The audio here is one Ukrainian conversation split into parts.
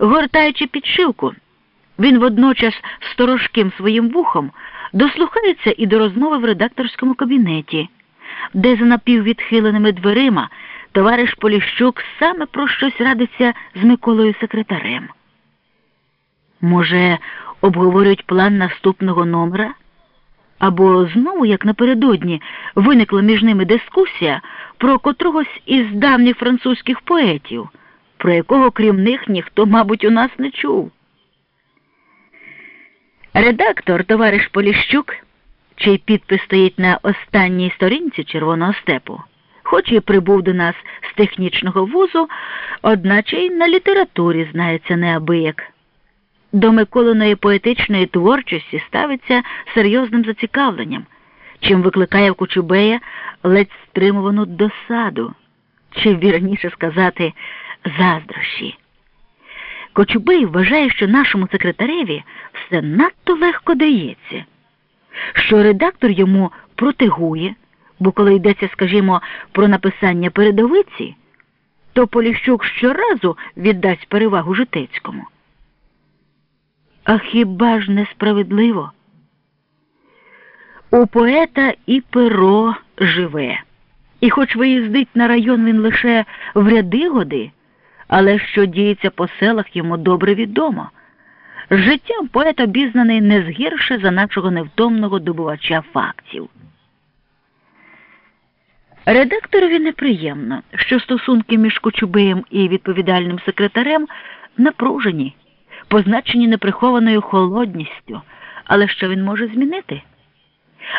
Гортаючи підшивку, він водночас сторожким своїм вухом дослухається і до розмови в редакторському кабінеті, де за напіввідхиленими дверима товариш Поліщук саме про щось радиться з Миколою секретарем. Може, обговорюють план наступного номера? Або знову, як напередодні, виникла між ними дискусія про котрогось із давніх французьких поетів, про якого крім них ніхто, мабуть, у нас не чув. Редактор, товариш Поліщук, чий підпис стоїть на останній сторінці Червоного степу, хоч і прибув до нас з технічного вузу, одначе й на літературі знається неабияк. До Миколиної поетичної творчості ставиться серйозним зацікавленням, чим викликає в Кочубея ледь стримувану досаду, чи вірніше сказати, заздрощі. Кочубей вважає, що нашому секретареві все надто легко дається, що редактор йому протигує, бо коли йдеться, скажімо, про написання передовиці, то Поліщук щоразу віддасть перевагу житецькому. А хіба ж несправедливо? У поета і перо живе, і хоч виїздить на район він лише в ряди годи, але що діється по селах йому добре відомо. Життям поет обізнаний не згірше за нашого невтомного добувача фактів. Редакторові неприємно, що стосунки між Кочубеєм і відповідальним секретарем напружені позначені неприхованою холодністю, але що він може змінити?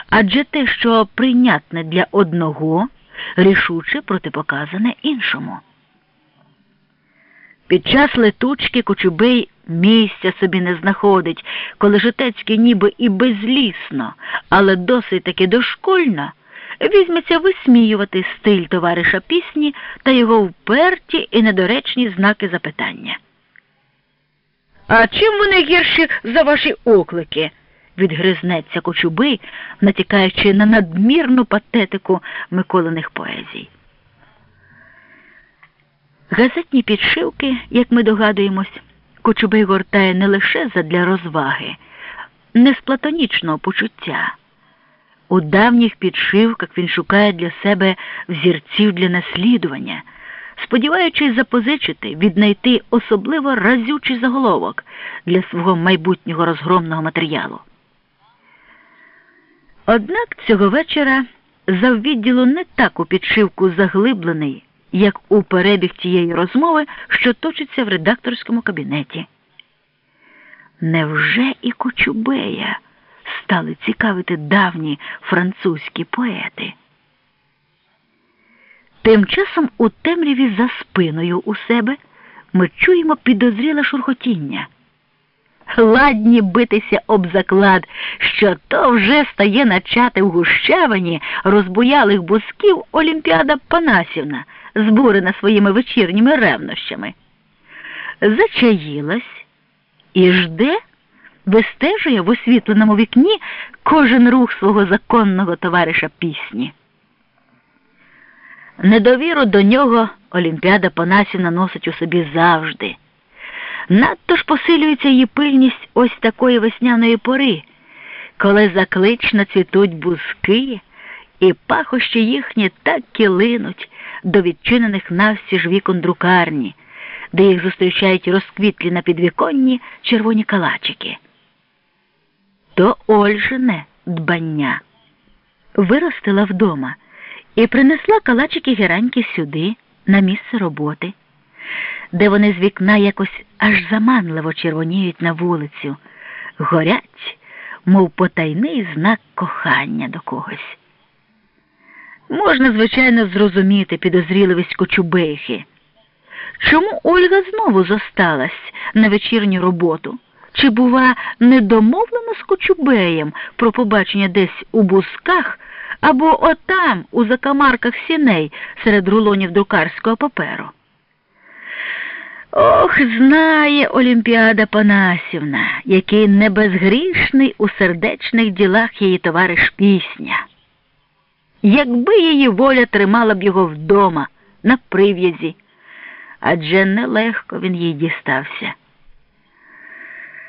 Адже те, що прийнятне для одного, рішуче протипоказане іншому. Під час летучки Кочубей місця собі не знаходить, коли житецький ніби і безлісно, але досить таки дошкольно, візьметься висміювати стиль товариша пісні та його вперті і недоречні знаки запитання. А чим вони гірші за ваші оклики? відгризнеться Кочубий, натякаючи на надмірну патетику Миколиних поезій. Газетні підшивки, як ми догадуємось, Кочубей гортає не лише задля розваги, не з платонічного почуття. У давніх підшивках він шукає для себе взірців для наслідування сподіваючись запозичити, віднайти особливо разючий заголовок для свого майбутнього розгромного матеріалу. Однак цього вечора заввідділу не так у підшивку заглиблений, як у перебіг тієї розмови, що точиться в редакторському кабінеті. Невже і Кочубея стали цікавити давні французькі поети? Тим часом у темряві за спиною у себе ми чуємо підозріле шурхотіння. Ладні битися об заклад, що то вже стає начати в гущавині розбуялих бусків Олімпіада Панасівна, збурена своїми вечірніми ревнощами. Зачаїлась і жде, вистежує в освітленому вікні кожен рух свого законного товариша пісні. Недовіру до нього Олімпіада Панасівна носить у собі завжди. Надто ж посилюється її пильність ось такої весняної пори, коли заклично цвітуть бузки, і пахощі їхні так килинуть до відчинених навстіж вікон друкарні, де їх зустрічають розквітлі на підвіконні червоні калачики. То Ольжине дбання виростила вдома і принесла калачики гераньки сюди, на місце роботи, де вони з вікна якось аж заманливо червоніють на вулицю, горять, мов потайний знак кохання до когось. Можна, звичайно, зрозуміти підозріливість кочубейхи. Чому Ольга знову зосталась на вечірню роботу? Чи, бува, не домовлено з Кочубеєм про побачення десь у бусках? або отам, у закамарках сіней серед рулонів друкарського паперу. Ох, знає Олімпіада Панасівна, який небезгрішний у сердечних ділах її товариш пісня. Якби її воля тримала б його вдома, на прив'язі, адже нелегко він їй дістався.